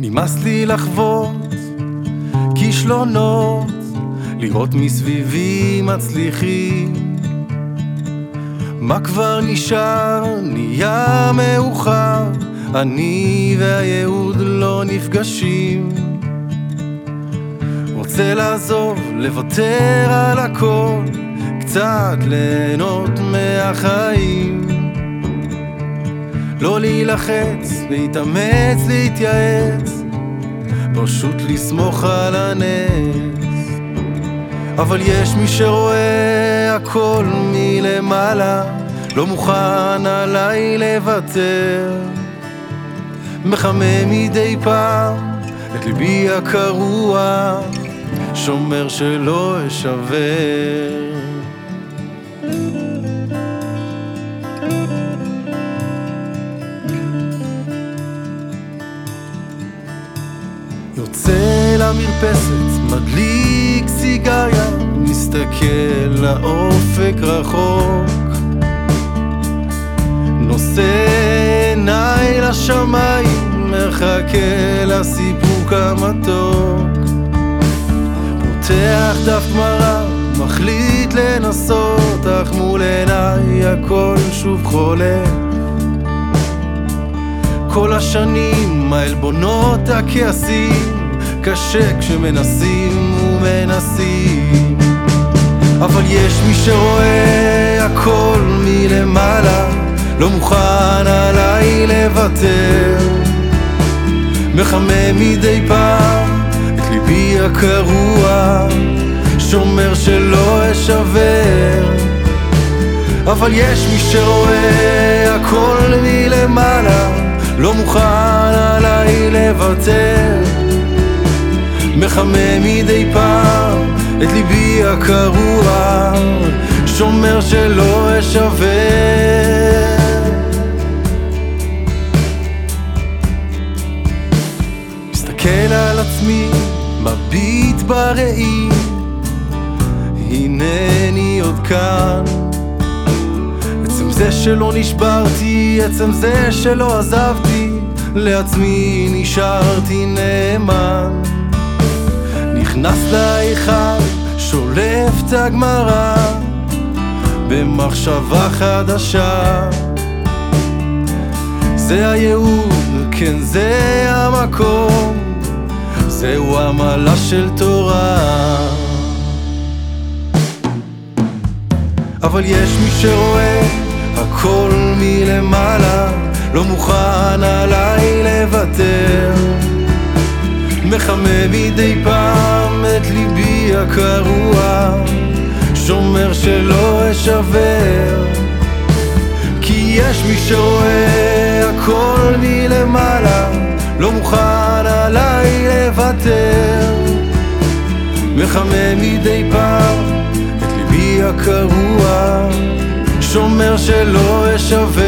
נמאס לי לחוות כישלונות, לראות מסביבי מצליחים. מה כבר נשאר? נהיה מאוחר, אני והייעוד לא נפגשים. רוצה לעזוב, לוותר על הכל, קצת ליהנות מהחיים. לא להילחץ, להתאמץ, להתייעץ, פשוט לסמוך על הנס. אבל יש מי שרואה הכל מלמעלה, לא מוכן עליי לוותר. מחמם מדי פעם את ליבי הקרוע, שומר שלא אשבר. יוצא למרפסת, מדליק סיגריה, מסתכל לאופק רחוק. נושא עיניי לשמיים, מחכה לסיפוק המתוק. פותח דף גמרא, מחליט לנסות, אך מול עיניי הכל שוב חולק. כל השנים, העלבונות, הכעסים, קשה כשמנסים ומנסים. אבל יש מי שרואה הכל מלמעלה, לא מוכן עליי לוותר. מחמם מדי פעם את ליבי הקרוע, שומר שלא אשבר. אבל יש מי שרואה הכל מלמעלה, לא מוכן עליי לוותר. מחמם מדי פעם את ליבי הקרוע שומר שלא אשבר. מסתכל על עצמי, מביט בראי הנני עוד כאן זה שלא נשברתי, עצם זה שלא עזבתי, לעצמי נשארתי נאמן. נכנס להיכל, שולף את הגמרא, במחשבה חדשה. זה הייעוד, כן זה המקום, זהו עמלה של תורה. אבל יש מי שרואה הכל מלמעלה, לא מוכן עליי לוותר. מחמם מדי פעם את ליבי הקרוע, שומר שלא אשבר. כי יש מי שרואה הכל מלמעלה, לא מוכן עליי לוותר. מחמם מדי פעם את ליבי הקרוע, שומר שלא אשבר.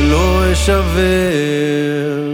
שלא אשבר.